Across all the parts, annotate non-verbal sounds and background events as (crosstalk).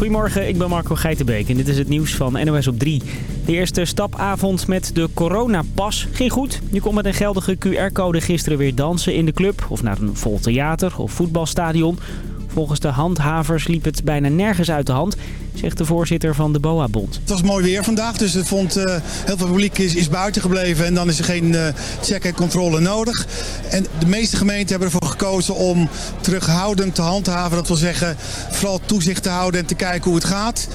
Goedemorgen, ik ben Marco Geitenbeek en dit is het nieuws van NOS op 3. De eerste stapavond met de coronapas ging goed. Je kon met een geldige QR-code gisteren weer dansen in de club... of naar een vol theater of voetbalstadion. Volgens de handhavers liep het bijna nergens uit de hand, zegt de voorzitter van de BOA-bond. Het was mooi weer vandaag, dus het vond, uh, heel veel publiek is, is buiten gebleven en dan is er geen uh, check en controle nodig. En de meeste gemeenten hebben ervoor gekozen om terughoudend te handhaven. Dat wil zeggen, vooral toezicht te houden en te kijken hoe het gaat.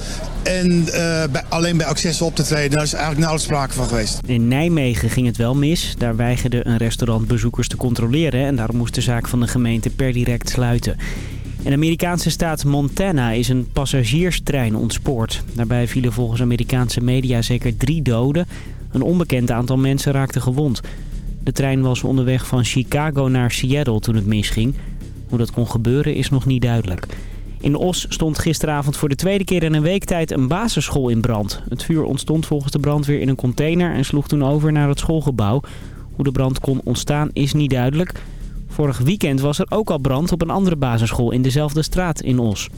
En uh, bij, alleen bij accessen op te treden, daar is eigenlijk nauwelijks sprake van geweest. In Nijmegen ging het wel mis. Daar weigerde een restaurant bezoekers te controleren en daarom moest de zaak van de gemeente per direct sluiten. In de Amerikaanse staat Montana is een passagierstrein ontspoord. Daarbij vielen volgens Amerikaanse media zeker drie doden. Een onbekend aantal mensen raakte gewond. De trein was onderweg van Chicago naar Seattle toen het misging. Hoe dat kon gebeuren is nog niet duidelijk. In Os stond gisteravond voor de tweede keer in een week tijd een basisschool in brand. Het vuur ontstond volgens de brandweer in een container en sloeg toen over naar het schoolgebouw. Hoe de brand kon ontstaan is niet duidelijk. Vorig weekend was er ook al brand op een andere basisschool in dezelfde straat in Os.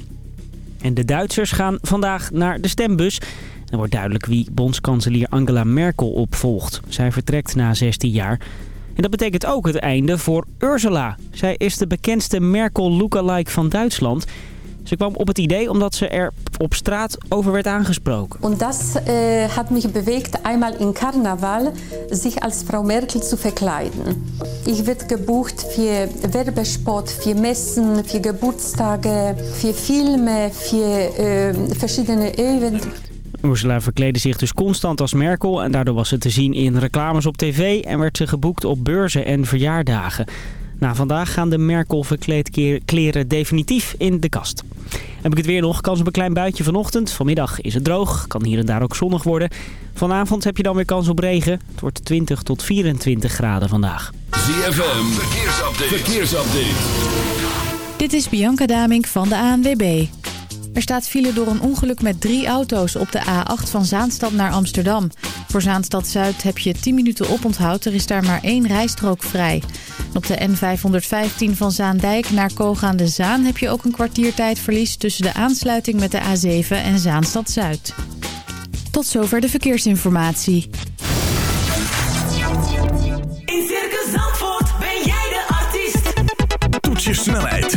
En de Duitsers gaan vandaag naar de stembus. Er wordt duidelijk wie bondskanselier Angela Merkel opvolgt. Zij vertrekt na 16 jaar. En dat betekent ook het einde voor Ursula. Zij is de bekendste Merkel-lookalike van Duitsland... Ze kwam op het idee omdat ze er op straat over werd aangesproken. En dat uh, hat mich bewegt, einmal in Karneval zich als Frau Merkel zu verkleiden. Ich werd gebucht für Werbespot, für Messen, für Geburtstage, für Filme, für uh, verschiedene Events. Ursula verkleedde zich dus constant als Merkel en daardoor was ze te zien in reclames op tv en werd ze geboekt op beurzen en verjaardagen. Na vandaag gaan de Merkel verkleedkleren definitief in de kast. Heb ik het weer nog? Kans op een klein buitje vanochtend. Vanmiddag is het droog. Kan hier en daar ook zonnig worden. Vanavond heb je dan weer kans op regen. Het wordt 20 tot 24 graden vandaag. ZFM, verkeersupdate. verkeersupdate. Dit is Bianca Damink van de ANWB. Er staat file door een ongeluk met drie auto's op de A8 van Zaanstad naar Amsterdam. Voor Zaanstad Zuid heb je 10 minuten oponthoud. Er is daar maar één rijstrook vrij. op de N515 van Zaandijk naar Koog aan de Zaan heb je ook een kwartiertijdverlies tussen de aansluiting met de A7 en Zaanstad Zuid. Tot zover de verkeersinformatie. In Circus Zandvoort ben jij de artiest. Toets je snelheid,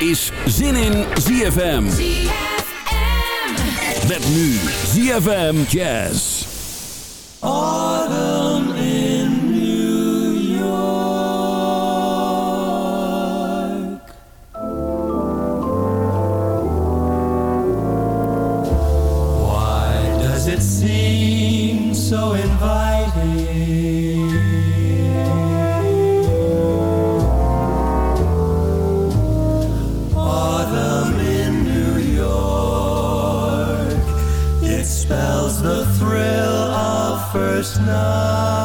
Is Zin in ZFM. Met nu ZFM Jazz. Autumn first night.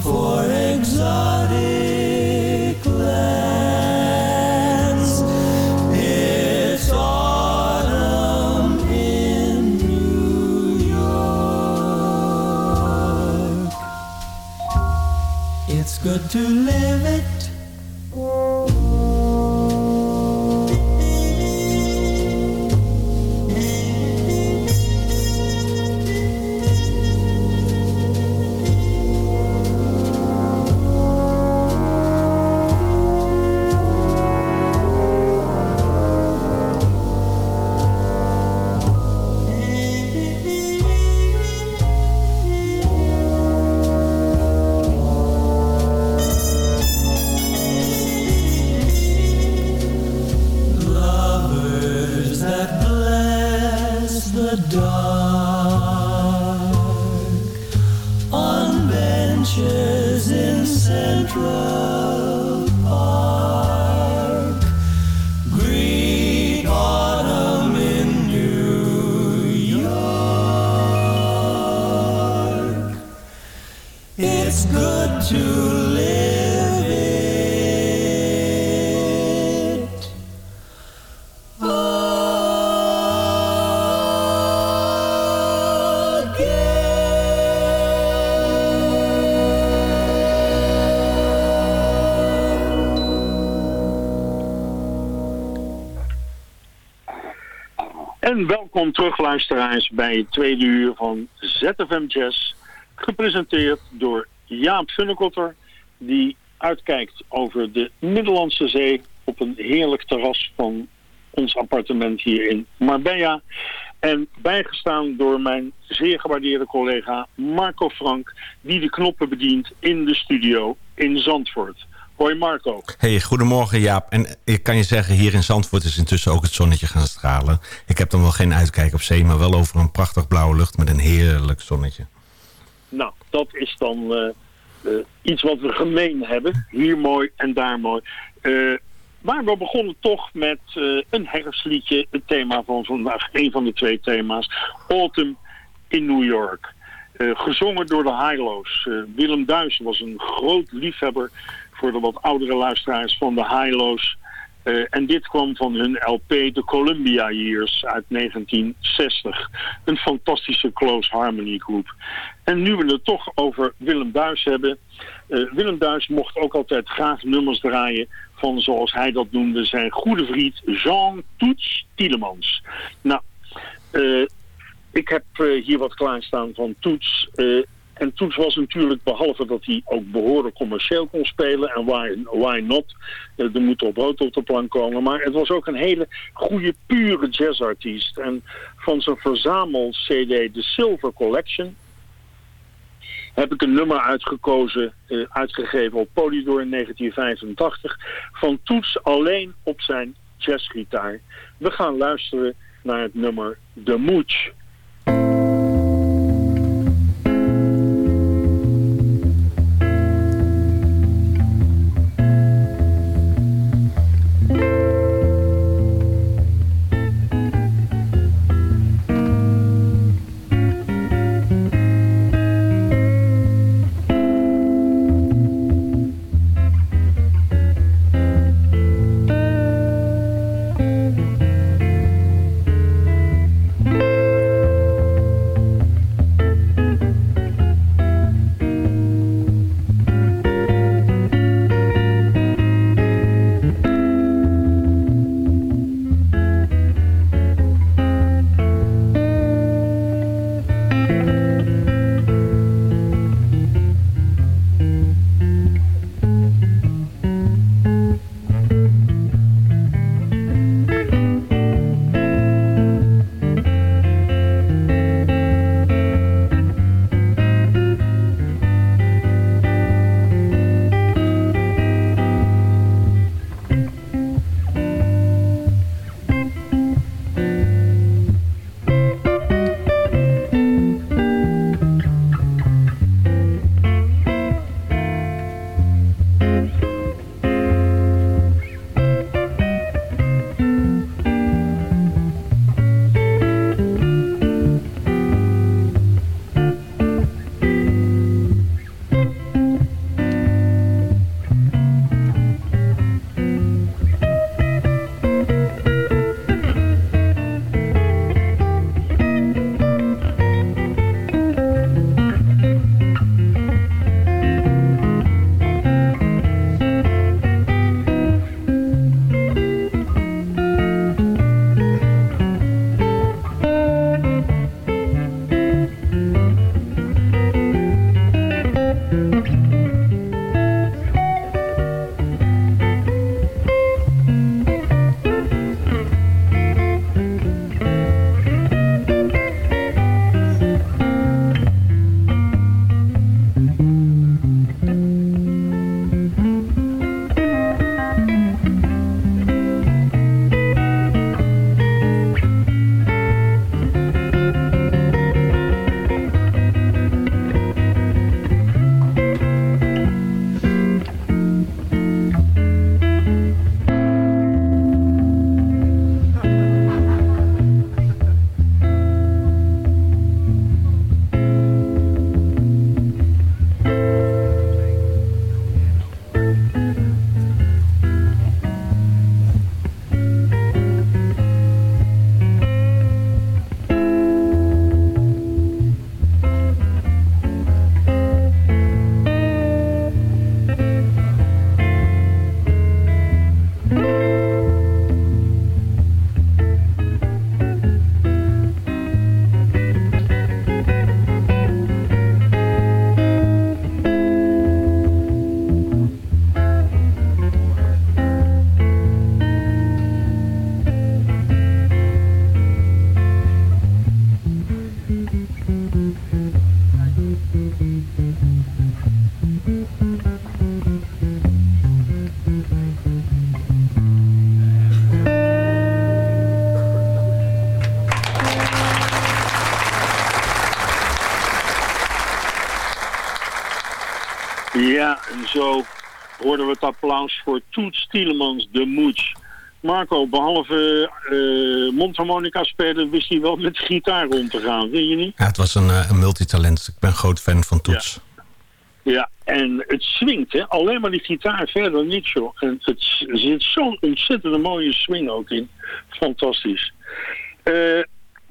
For exotic welkom terug luisteraars bij het tweede uur van ZFM Jazz. Gepresenteerd door Jaap Funnekotter. Die uitkijkt over de Middellandse Zee op een heerlijk terras van ons appartement hier in Marbella. En bijgestaan door mijn zeer gewaardeerde collega Marco Frank. Die de knoppen bedient in de studio in Zandvoort. Hoi Marco. Hey, goedemorgen Jaap. En ik kan je zeggen, hier in Zandvoort is intussen ook het zonnetje gaan stralen. Ik heb dan wel geen uitkijk op zee, maar wel over een prachtig blauwe lucht met een heerlijk zonnetje. Nou, dat is dan eh, eh, iets wat we gemeen hebben. Hier mooi en daar mooi. Eh, maar we begonnen toch met een herfstliedje. Het thema van vandaag, een van de twee thema's. Autumn in New York. Gezongen door de Highlows. Willem Duis was een groot liefhebber voor de wat oudere luisteraars van de Highlows. Eh, en dit kwam van hun LP The Columbia Years uit 1960. Een fantastische close harmony groep. En nu we het toch over Willem Duis hebben. eh, Willem Duis mocht ook altijd graag nummers draaien van, zoals hij dat noemde, zijn goede vriend Jean Toets Tielemans. Nou, eh, ik heb hier wat klaarstaan van Toets. En Toets was natuurlijk, behalve dat hij ook behoorlijk commercieel kon spelen... en why, why not, eh, er moet op brood op de plank komen... maar het was ook een hele goede, pure jazzartiest. En van zijn verzamel-cd The Silver Collection... heb ik een nummer uitgekozen, eh, uitgegeven op Polydor in 1985... van Toets alleen op zijn jazzgitaar. We gaan luisteren naar het nummer The Mooch... applaus voor Toets Tielemans, de Mooch. Marco, behalve eh mondharmonica spelen, wist hij wel met gitaar rond te gaan, vind je niet? Ja, het was een, eh, een multitalent. Ik ben groot fan van Toets. Ja, en het swingt, hè. Alleen maar die gitaar, verder niks, joh. En het er zit zo'n ontzettende mooie swing ook in. Fantastisch. Eh,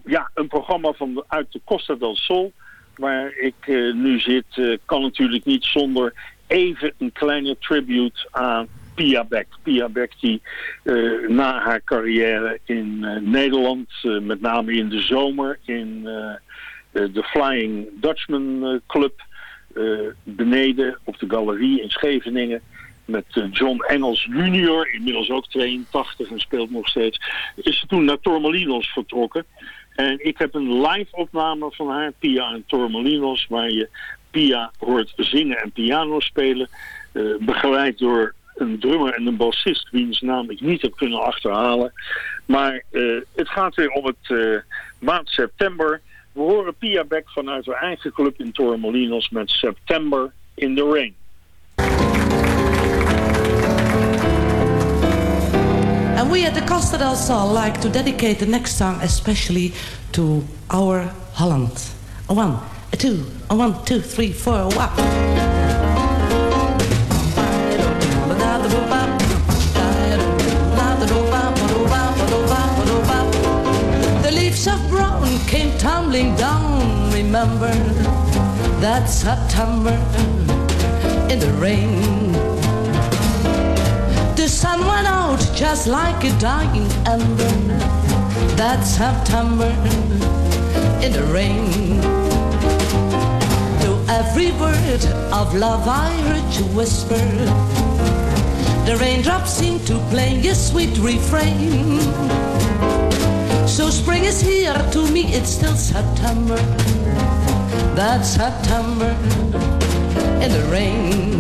ja, een programma van uit de Costa del Sol, waar ik nu zit, kan natuurlijk niet zonder even een kleine tribute aan Pia Beck. Pia Beck die eh, na haar carrière in eh, Nederland, eh, met name in de zomer, in de Flying Dutchman Club, beneden op de galerie in Scheveningen. Met John Engels junior, inmiddels ook 82 en speelt nog steeds. Is ze toen naar Tormelinos vertrokken. En ik heb een live opname van haar, Pia en Tormelinos, waar je Pia hoort zingen en piano spelen. eh, begeleid door een drummer en een bassist, wiens naam ik niet heb kunnen achterhalen. Maar eh, het gaat weer om het eh, maand september. We horen Pia Beck vanuit haar eigen club in Torremolinos met September in the Rain. And we at the Costa del Sol like to dedicate the next song especially to our Holland. One, two, a one, two, three, four, a wap. The leaves of brown came tumbling down. Remember that September in the rain. The sun went out just like a dying ember. That September in the rain. Every word of love I heard you whisper. The raindrops seem to play a sweet refrain. So spring is here, to me it's still September. That September in the rain.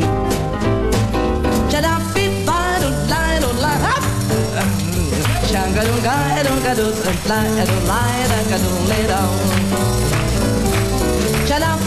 Down.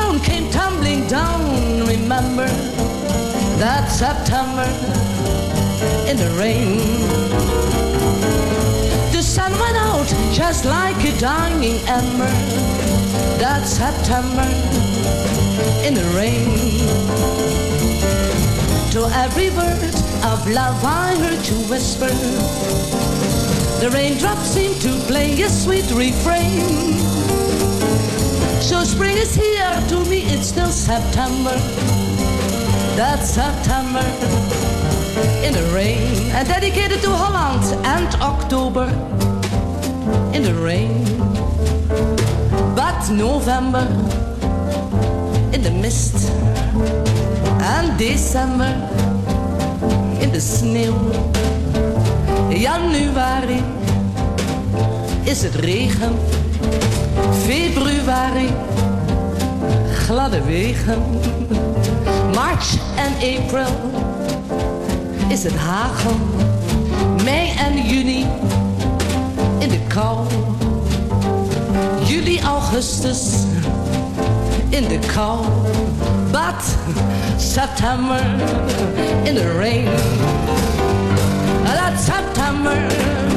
Remember that September in the rain. The sun went out just like a dying ember. That September in the rain. To every word of love I heard you whisper. The raindrops seem to play a sweet refrain. So spring is here, to me it's still September. That's September in the rain. And dedicated to Holland and October in the rain. But November in the mist. And December in the sneeuw. Januari is het regen. Februari gladde wegen. March en April is het hagel. Mei en juni in de kou. Juli, augustus in de kou. But September in the rain. That September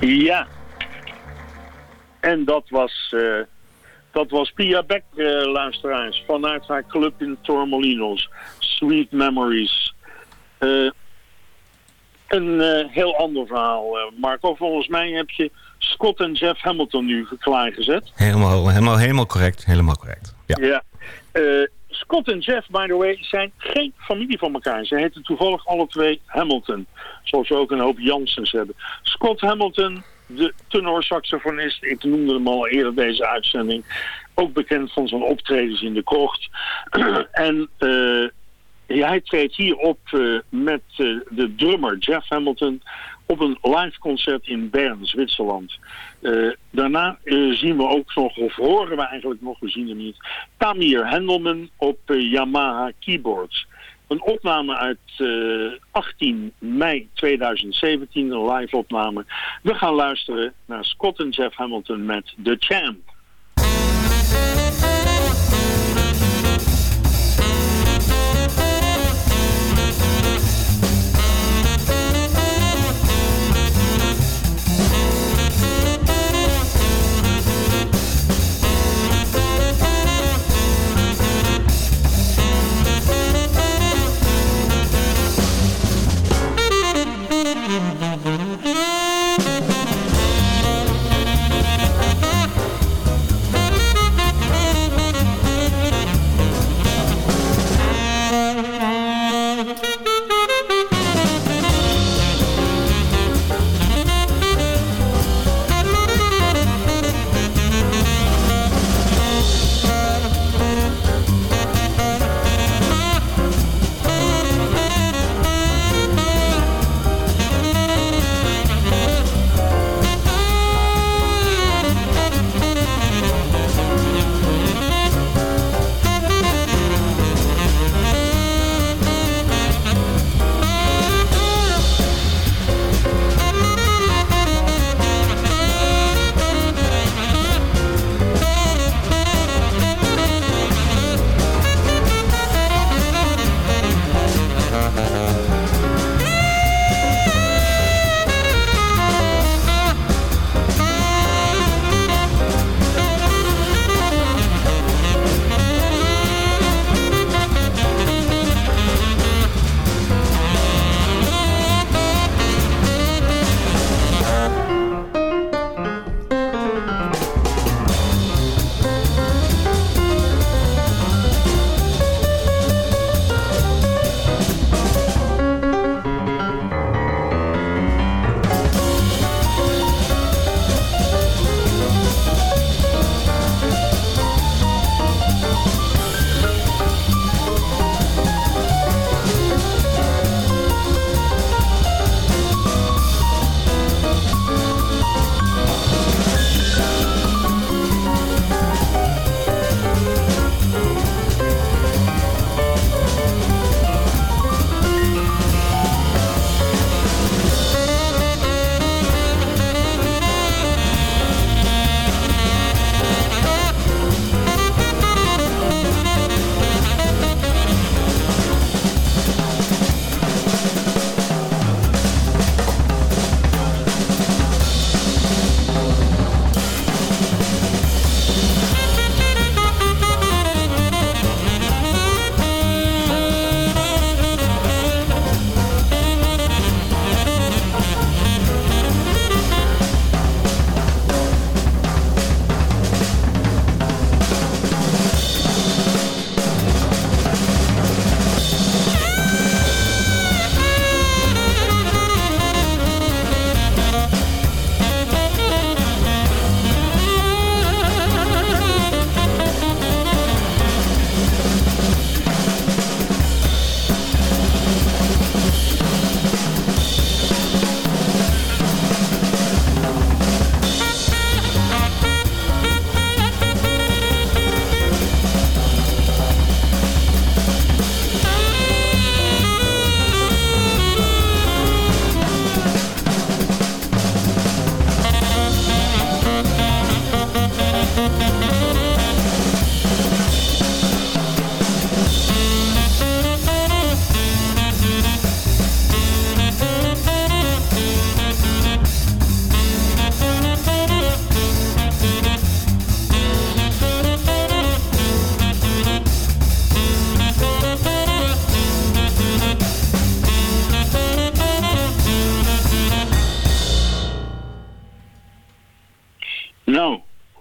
Ja. En dat was, eh, dat was Pia Beck, eh, luisteraars, vanuit haar club in Tormolinos. Sweet Memories. Eh, een heel ander verhaal, Marco. Volgens mij heb je Scott en Jeff Hamilton nu klaargezet. Helemaal, helemaal, helemaal correct. Helemaal correct. Ja. Ja. Scott en Jeff, by the way, zijn geen familie van elkaar. Ze heten toevallig alle twee Hamilton. Zoals we ook een hoop Jansens hebben. Scott Hamilton, de tenorsaxofonist. Ik noemde hem al eerder deze uitzending. Ook bekend van zijn optredens in de krocht. (clears throat) en eh, hij treedt hier op eh, met eh, de drummer Jeff Hamilton op een live concert in Bern, Zwitserland. Eh, daarna eh, zien we ook nog, of horen we eigenlijk nog, we zien hem niet, Tamir Hendelman op eh, Yamaha keyboards. Een opname uit eh, 18 mei 2017, een live opname. We gaan luisteren naar Scott en Jeff Hamilton met The Champ.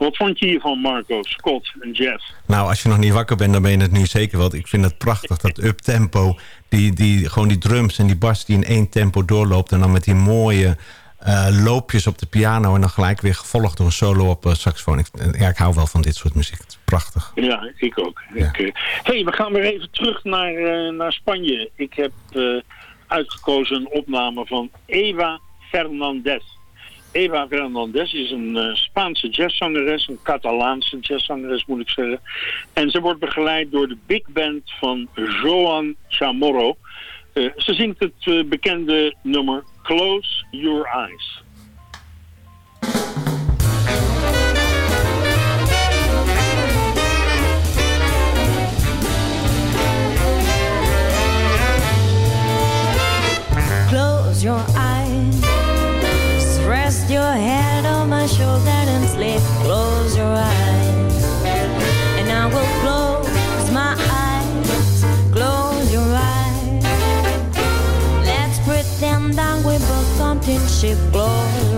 Wat vond je hiervan, Marco, Scott en Jeff? Nou, als je nog niet wakker bent, dan ben je het nu zeker wel. Ik vind het prachtig, dat up-tempo. Die, die, gewoon die drums en die bas die in één tempo doorloopt. En dan met die mooie eh, loopjes op de piano. En dan gelijk weer gevolgd door een solo op eh, saxofoon. Ik, ja, ik hou wel van dit soort muziek. Het is prachtig. Ja, ik ook. Ik, eh, hey, we gaan weer even terug naar, eh, naar Spanje. Ik heb eh, uitgekozen een opname van Eva Fernandez. Eva Fernandez is een eh, Spaanse jazzzangeres, een Catalaanse jazzzangeres moet ik zeggen. En ze wordt begeleid door de big band van Joan Chamorro. Eh, ze zingt het eh, bekende nummer Close Your Eyes. Close your eyes. Your head on my shoulder and sleep. Close your eyes. And I will close my eyes. Close your eyes. Let's pretend that we both something ship. Close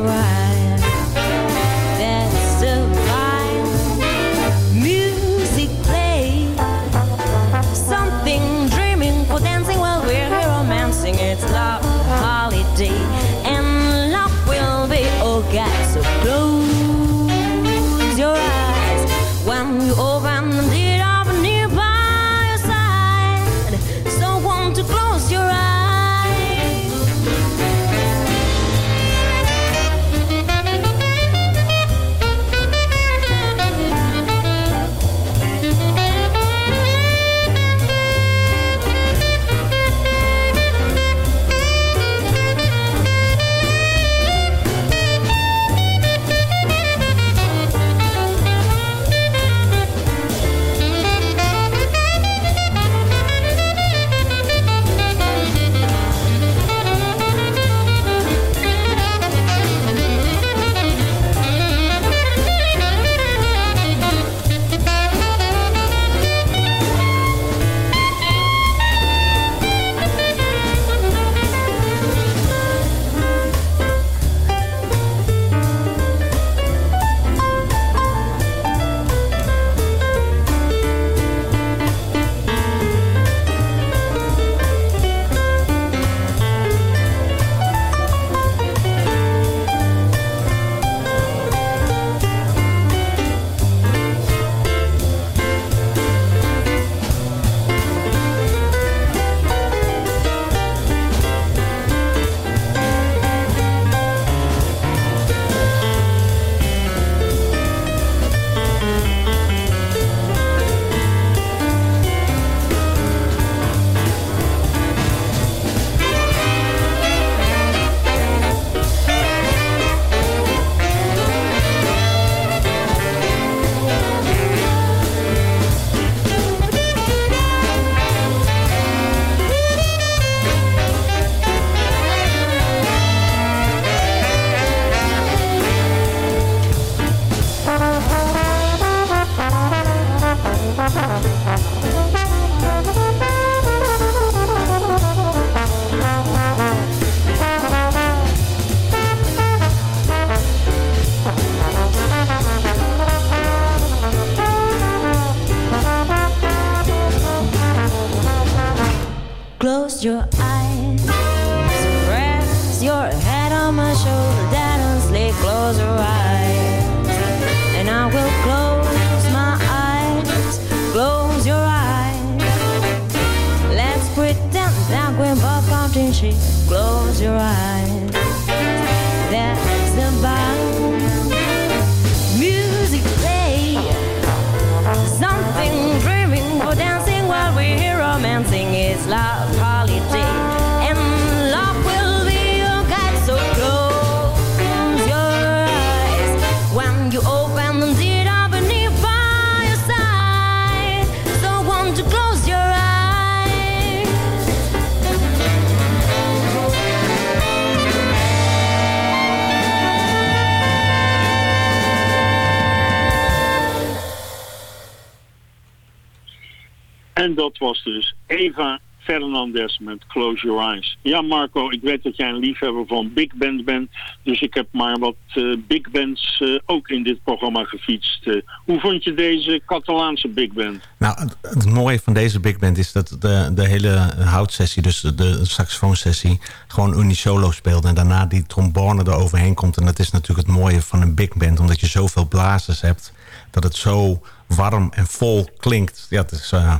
Eva Fernandez met Close Your Eyes. Ja, Marco, ik weet dat jij een liefhebber van big band bent. Dus ik heb maar wat eh, big bands eh, ook in dit programma gefietst. Eh, hoe vond je deze Catalaanse big band? Nou, het, mooie van deze big band is dat de, de hele houtsessie, dus de, de saxofoonsessie, gewoon unisolo speelt. En daarna die trombone er overheen komt. En dat is natuurlijk het mooie van een big band, omdat je zoveel blazers hebt, dat het zo warm en vol klinkt. Ja, het is, eh,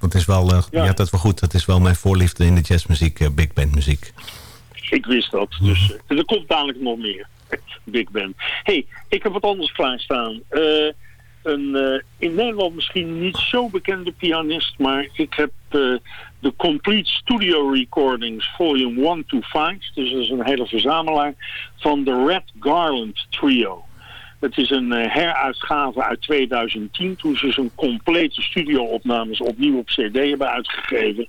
ja, dat is wel, eh, Ja. dat wel goed. Dat is wel mijn voorliefde in de jazzmuziek, eh, big band muziek. Ik wist dat. Dus eh, er komt dadelijk nog meer. (laughs) Big Band. hey, ik heb wat anders klaarstaan. Eh, een in Nederland misschien niet zo bekende pianist, maar ik heb de Complete Studio Recordings Volume 1 to 5. Dus dat is een hele verzamelaar van de Red Garland Trio. Het is een eh, heruitgave uit 2010 toen ze zijn complete studioopnames opnieuw op cd hebben uitgegeven.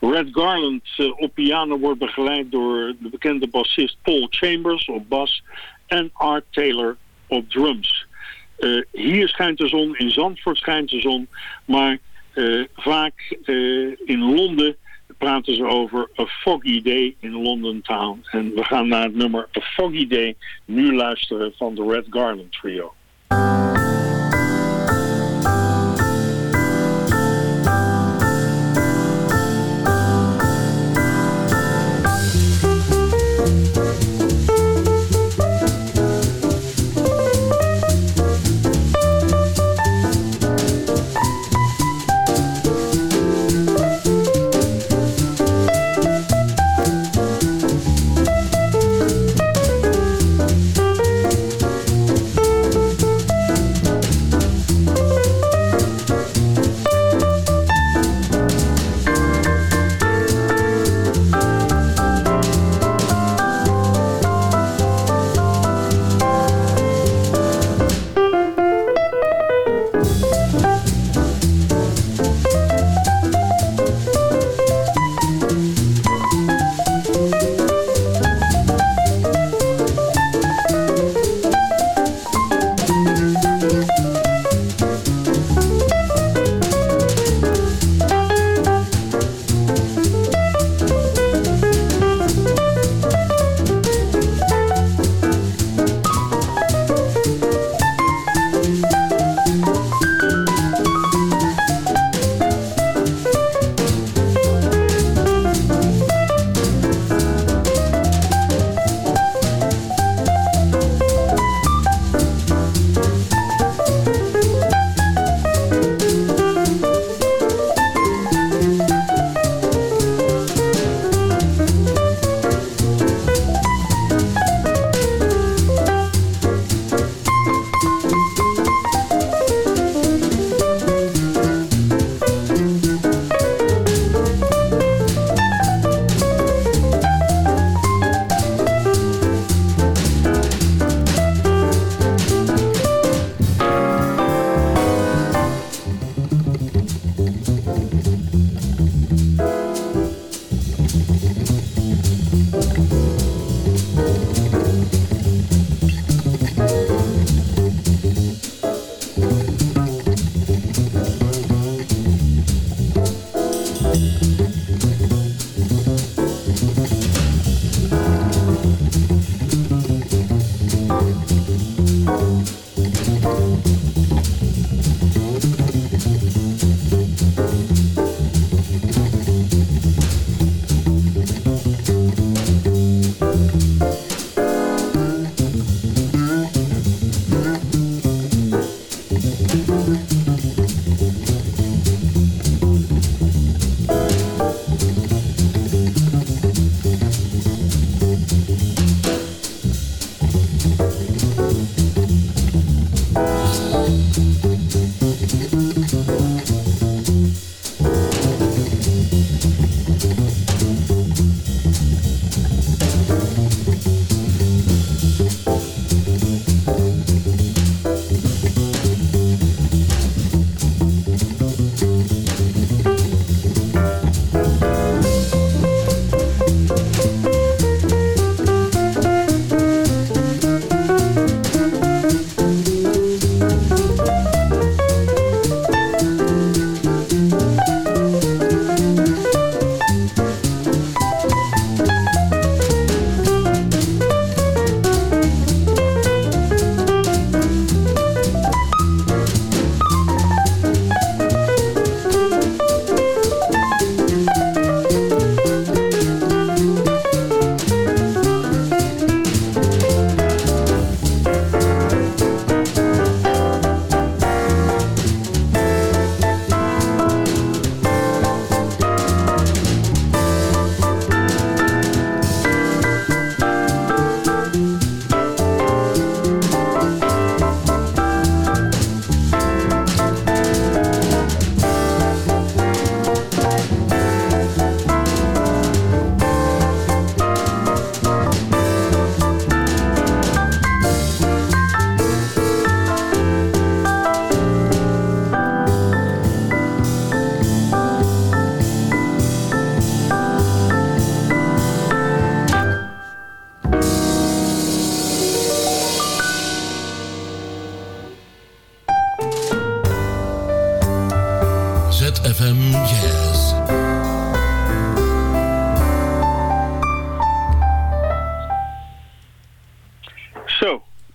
Red Garland eh, op piano wordt begeleid door de bekende bassist Paul Chambers op bas en Art Taylor op drums. Eh, hier schijnt de zon, in Zandvoort schijnt de zon, maar vaak in Londen praten ze over A Foggy Day in London Town. En we gaan naar het nummer A Foggy Day nu luisteren van de Red Garland Trio.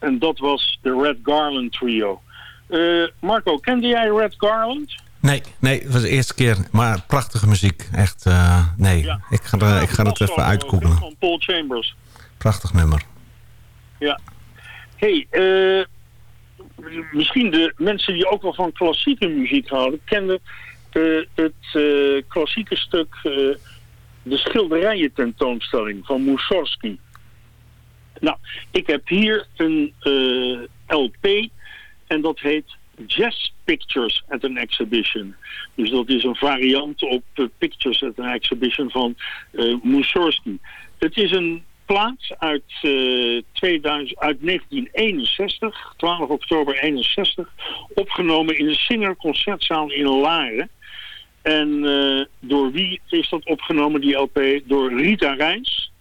En dat was de Red Garland Trio. Eh, Marco, kende jij Red Garland? Nee, nee, het was de eerste keer. Maar prachtige muziek. Echt, eh, nee. Ja. Ik ga, er, ik ga het even uitgoogelen. Van Paul Chambers. Prachtig nummer. Ja. hey, eh, misschien de mensen die ook wel van klassieke muziek houden... kenden eh, het eh, klassieke stuk... eh, de schilderijen tentoonstelling van Mussorgsky. Nou, ik heb hier een LP en dat heet Jazz Pictures at an Exhibition. Dus dat is een variant op Pictures at an Exhibition van Mussorgsky. Het is een plaat uit, eh, 2000, uit 1961, 12 oktober 61, opgenomen in de Singer Concertzaal in Laren. En eh, door wie is dat opgenomen, die LP? Door Rita Reins.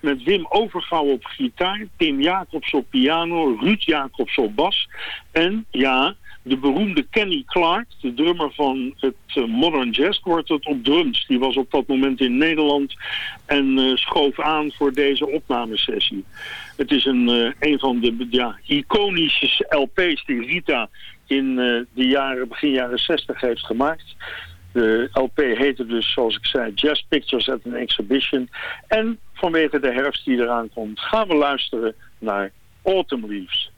Met Wim Overgouw op gitaar, Tim Jacobs op piano, Ruud Jacobs op bas. En ja, de beroemde Kenny Clark, de drummer van het eh, Modern Jazz Quartet op drums. Die was op dat moment in Nederland en eh, schoof aan voor deze opnamesessie. Het is een, een van de ja, iconische LP's die Rita in de jaren, begin jaren 60 heeft gemaakt. De LP heette dus, zoals ik zei, Jazz Pictures at an Exhibition. En vanwege de herfst die eraan komt, gaan we luisteren naar Autumn Leaves.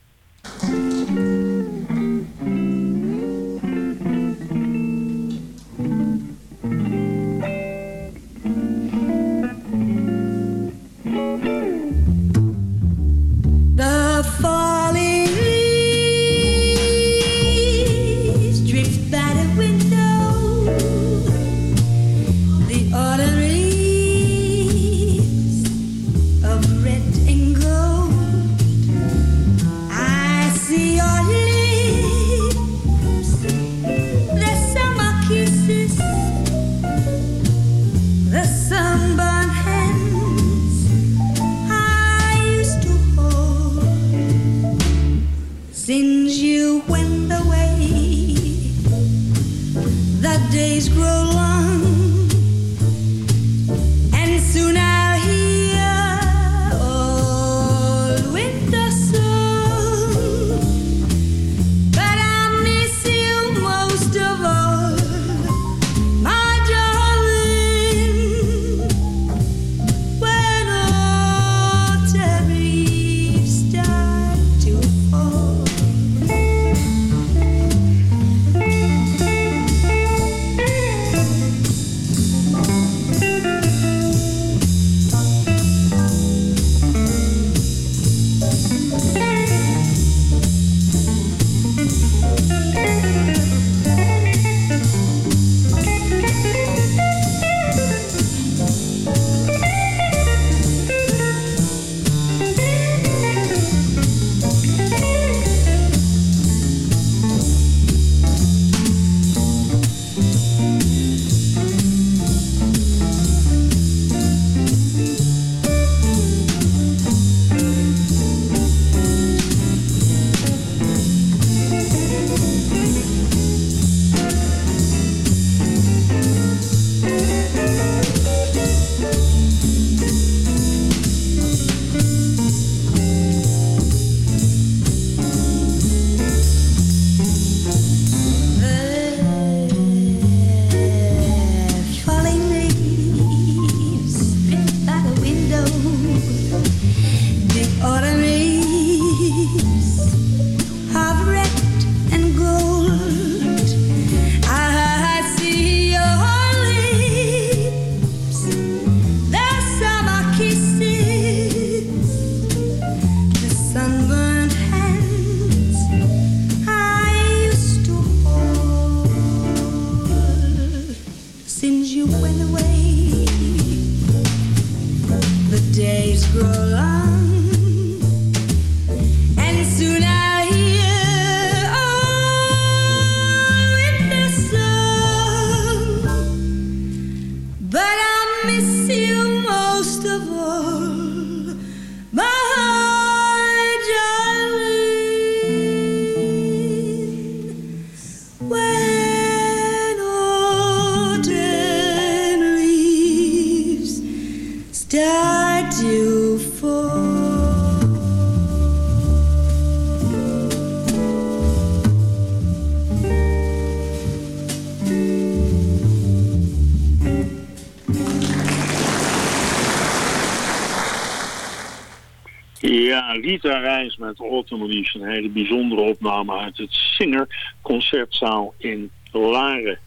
Rita Reis met Autumn. Een hele bijzondere opname uit het Singer Concertzaal in Laren.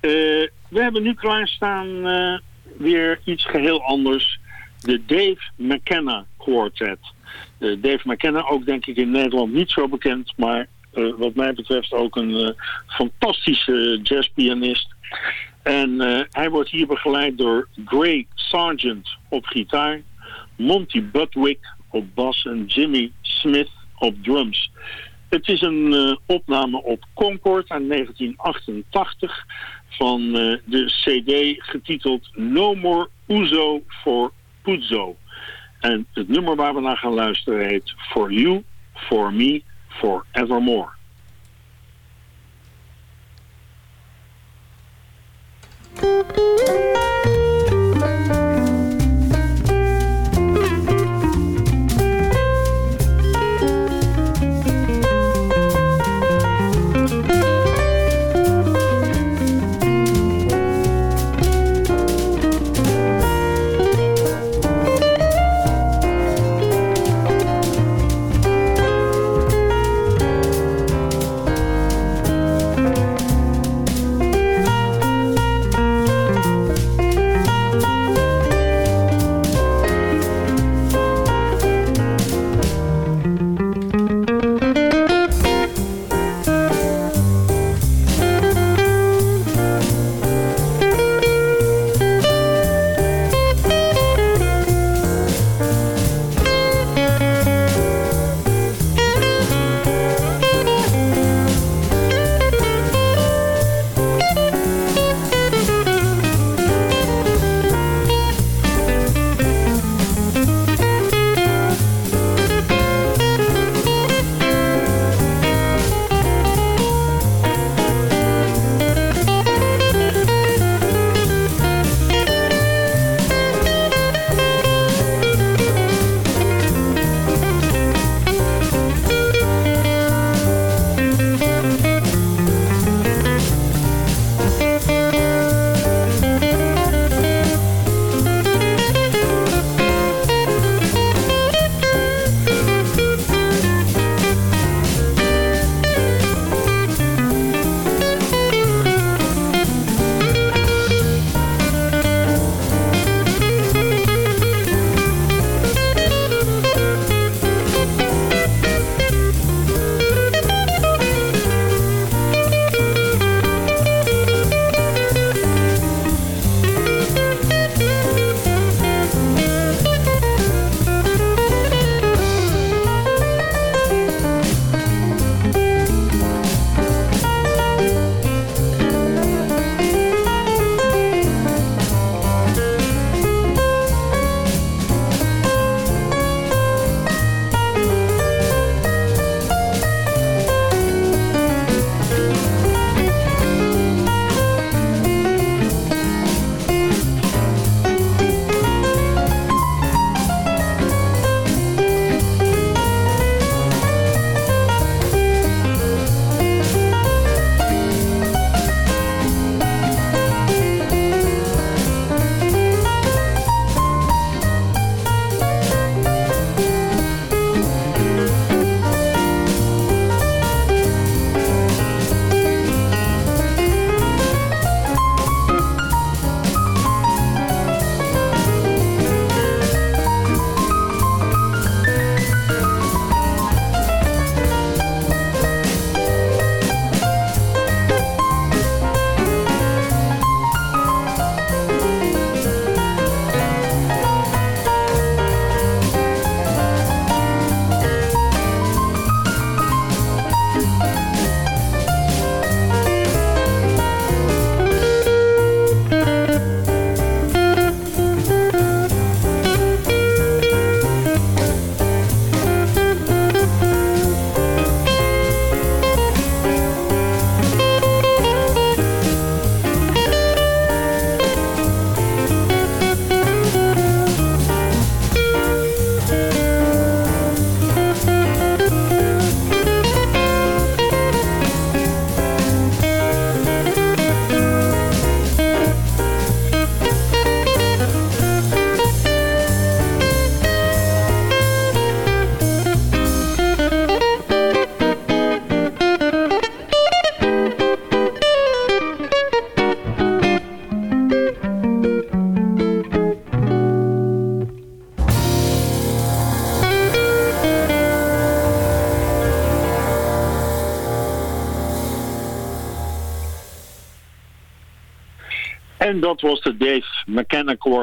Eh, we hebben nu klaarstaan eh, weer iets geheel anders. De Dave McKenna Quartet. Eh, Dave McKenna, ook denk ik in Nederland niet zo bekend, maar wat mij betreft ook een fantastische jazzpianist. En hij wordt hier begeleid door Gray Sargent op gitaar, Monty Budwick op bas en Jimmy Smith op drums. Het is een eh, opname op Concord uit 1988 van eh, de CD getiteld No More Uzo for Puzo. En het nummer waar we naar gaan luisteren heet For You, For Me, Forevermore. Thank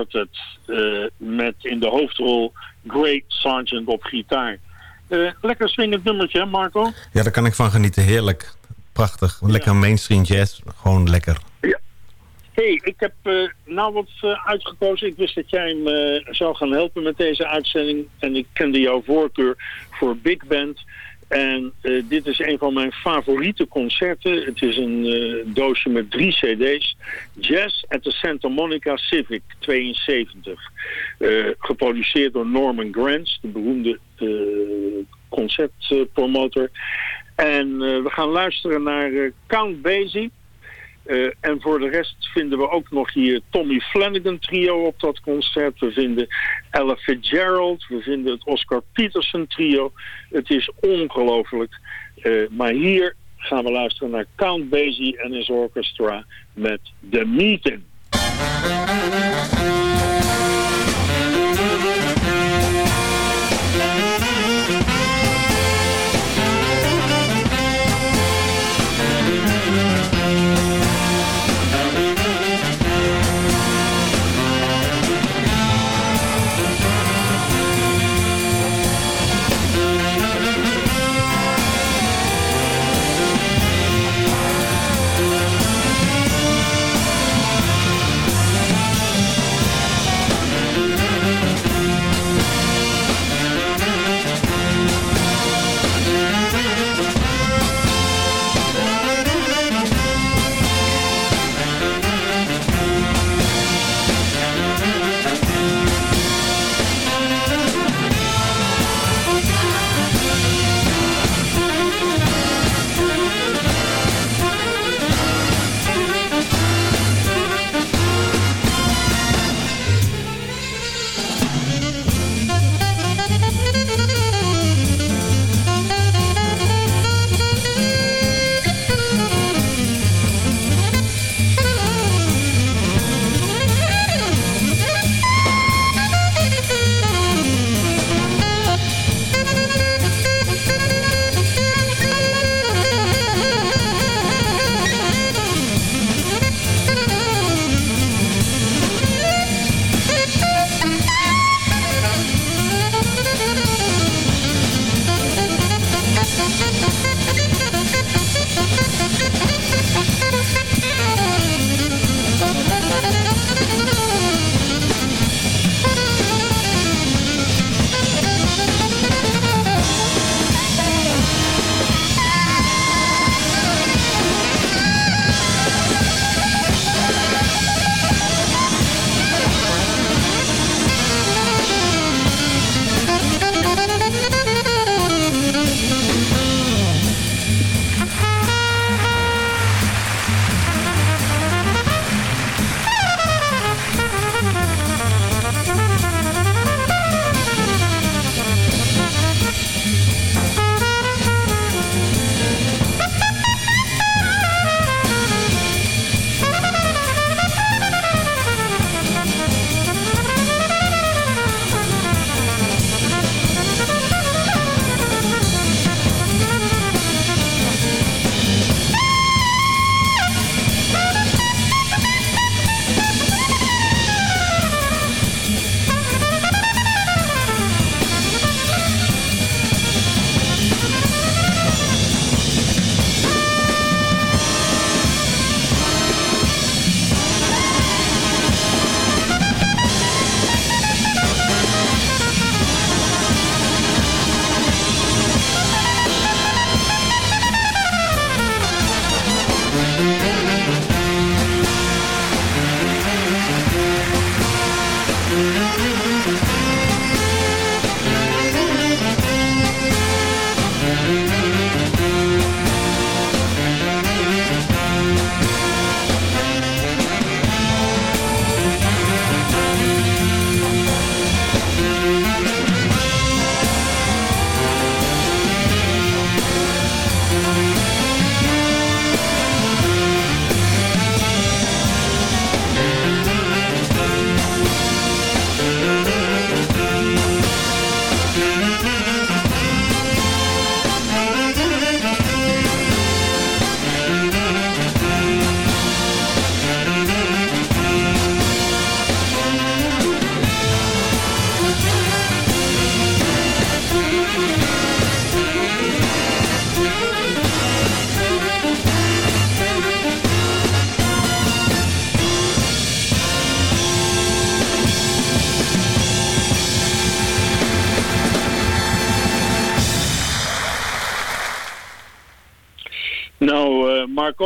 Quartet eh, met in de hoofdrol Great Sergeant op gitaar. Eh, lekker swingend nummertje, hè Marco? Ja, daar kan ik van genieten. Heerlijk. Prachtig. Lekker mainstream jazz. Gewoon lekker. hey, ik heb eh, nou wat uitgekozen. Ik wist dat jij me zou gaan helpen met deze uitzending. En ik kende jouw voorkeur voor Big Band. En eh, dit is een van mijn favoriete concerten. Het is een eh, doosje met drie cd's. Jazz at the Santa Monica Civic 72. Eh, geproduceerd door Norman Granz, de beroemde concertpromotor. En we gaan luisteren naar Count Basie. Eh, en voor de rest vinden we ook nog hier Tommy Flanagan trio op dat concert. We vinden Ella Fitzgerald. We vinden het Oscar Peterson trio. Het is ongelooflijk. Eh, maar hier gaan we luisteren naar Count Basie en his orchestra met The Meeting.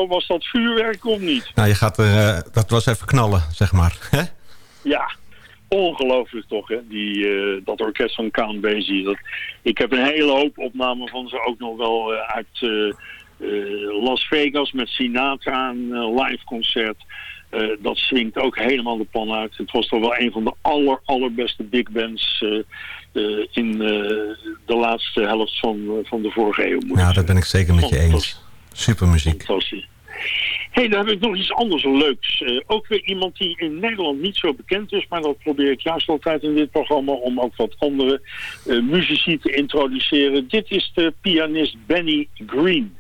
Was dat vuurwerk of niet? Nou, je gaat er, eh, dat was even knallen, zeg maar. Hè? Ja, ongelooflijk toch, hè? Die, eh, dat orkest van Count Basie. Dat, ik heb een hele hoop opnamen van ze ook nog wel eh, uit Las Vegas met Sinatra, een live concert. Dat swingt ook helemaal de pan uit. Het was toch wel een van de aller, allerbeste big bands in de laatste helft van, van de vorige eeuw. Ja, dat ben ik zeker met je eens. Super muziek. Hey, dan heb ik nog iets anders leuks. Eh, ook weer iemand die in Nederland niet zo bekend is, maar dat probeer ik juist altijd in dit programma om ook wat andere eh, muzici te introduceren. Dit is de pianist Benny Green.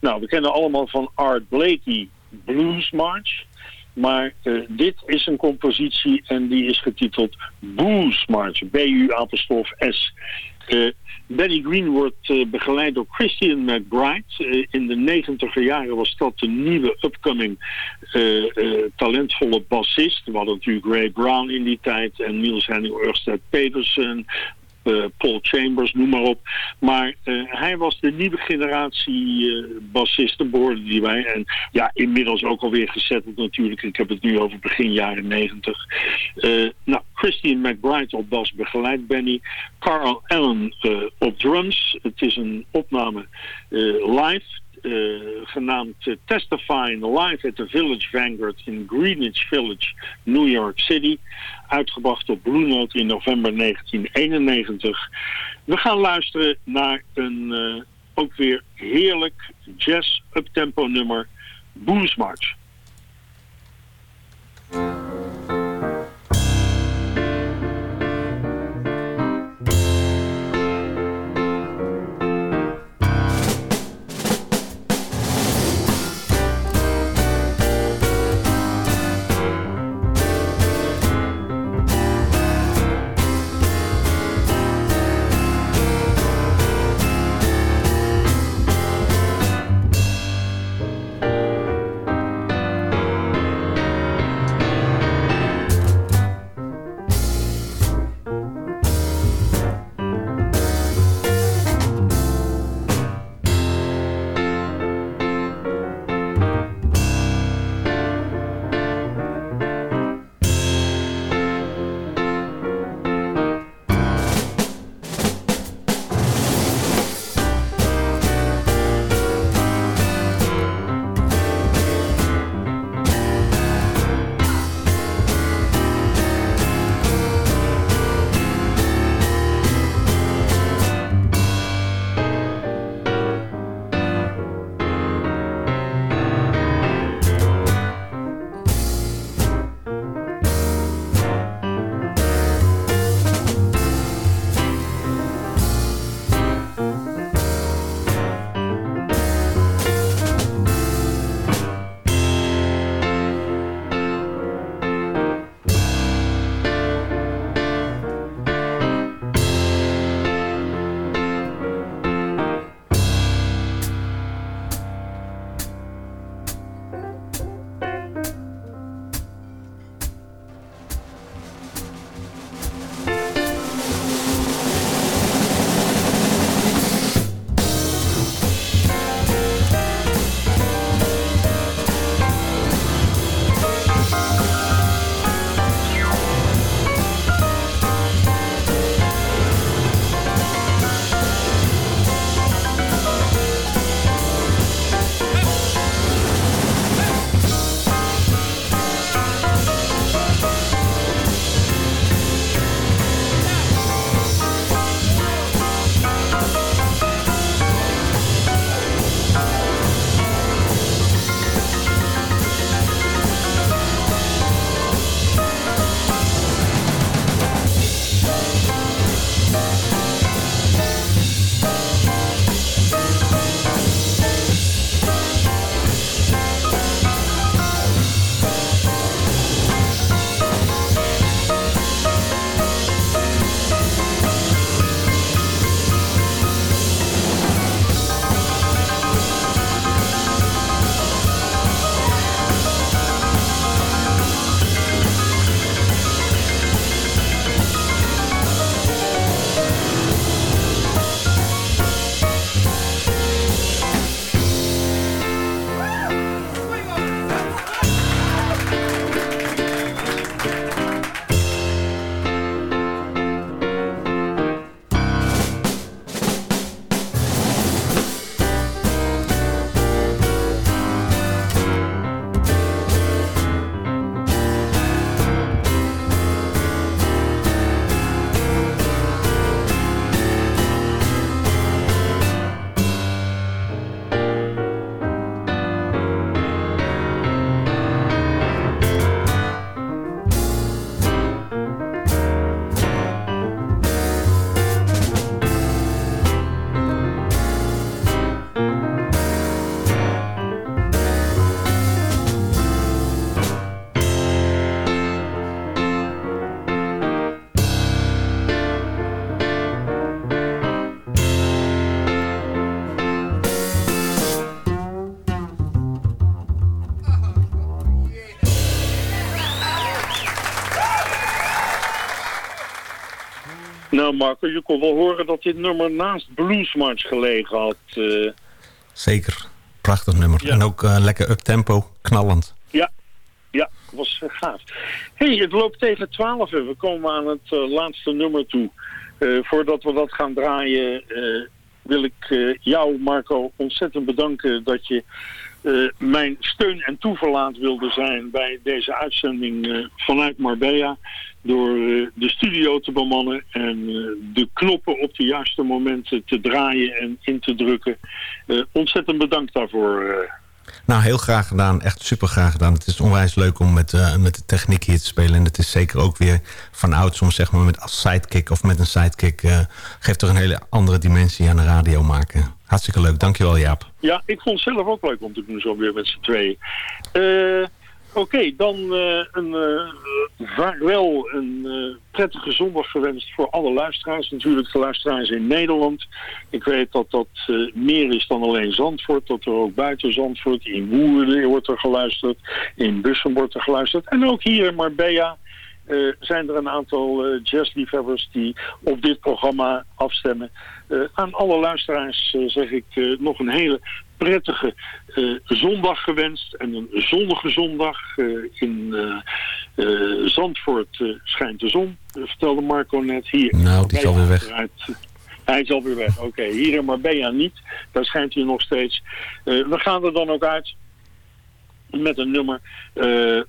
Nou, we kennen allemaal van Art Blakey Blues March. Maar eh, dit is een compositie en die is getiteld Blues March. B-U-apostrof-S. Eh, Benny Green wordt eh, begeleid door Christian McBride. Eh, in de negentiger jaren was dat de nieuwe upcoming talentvolle bassist. We hadden natuurlijk Ray Brown in die tijd en Niels Henning Ørsted Petersen. Eh, Paul Chambers, noem maar op. Maar eh, hij was de nieuwe generatie eh bassisten, die wij. En ja, inmiddels ook alweer gezetteld natuurlijk. Ik heb het nu over begin jaren negentig. Nou, Christian McBride op bas begeleidt Benny. Carl Allen op drums. Het is een opname live. genaamd Testifying Live at the Village Vanguard in Greenwich Village, New York City. Uitgebracht op Blue Note in november 1991. We gaan luisteren naar een eh, ook weer heerlijk jazz uptempo nummer, Blues March. Marco, je kon wel horen dat dit nummer naast Bluesmarch gelegen had. eh. Zeker. Prachtig nummer. En ook eh, lekker up-tempo, knallend. Ja, ja, was eh, gaaf. hey, het loopt tegen 12 en we komen aan het laatste nummer toe. Voordat we dat gaan draaien, wil ik jou, Marco, ontzettend bedanken dat je eh, mijn steun en toeverlaat wilde zijn bij deze uitzending eh, vanuit Marbella. Door eh, de studio te bemannen en de knoppen op de juiste momenten te draaien en in te drukken. Ontzettend bedankt daarvoor. Nou, heel graag gedaan. Echt super graag gedaan. Het is onwijs leuk om met, eh, met de techniek hier te spelen. En het is zeker ook weer van oud soms zeg maar met als sidekick of met een sidekick. eh, geeft toch een hele andere dimensie aan de radio maken. Hartstikke leuk. Dankjewel Jaap. Ja, ik vond het zelf ook leuk om te doen zo weer met z'n tweeën. Eh, Oké, dan eh, een eh, vaarwel, een eh, prettige zondag gewenst voor alle luisteraars. Natuurlijk de luisteraars in Nederland. Ik weet dat dat meer is dan alleen Zandvoort. Dat er ook buiten Zandvoort, in Woerden wordt er geluisterd. In Bussen wordt er geluisterd. En ook hier in Marbella zijn er een aantal eh, jazzliefhebbers die op dit programma afstemmen. Aan alle luisteraars zeg ik nog een hele prettige eh, zondag gewenst. En een zonnige zondag. Eh, in eh, Zandvoort schijnt de zon, vertelde Marco net. Hier Nou, die is alweer weg. Hij is alweer weg. Oké, hier in Marbella niet. Daar schijnt hij nog steeds. We gaan er dan ook uit met een nummer eh,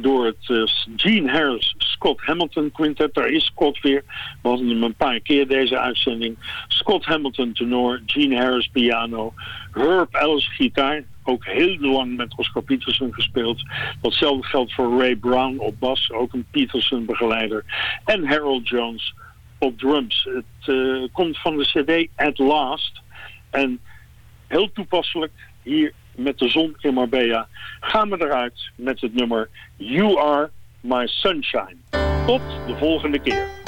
door het eh, Gene Harris Scott Hamilton Quintet. Daar is Scott weer. We hadden hem een paar keer deze uitzending. Scott Hamilton tenor, Gene Harris piano, Herb Ellis gitaar. Ook heel lang met Oscar Peterson gespeeld. Datzelfde geldt voor Ray Brown op bas, ook een Peterson begeleider. En Harold Jones op drums. Het eh, komt van de cd At Last. En heel toepasselijk hier met de zon in Marbella gaan we eruit met het nummer You Are My Sunshine. Tot de volgende keer.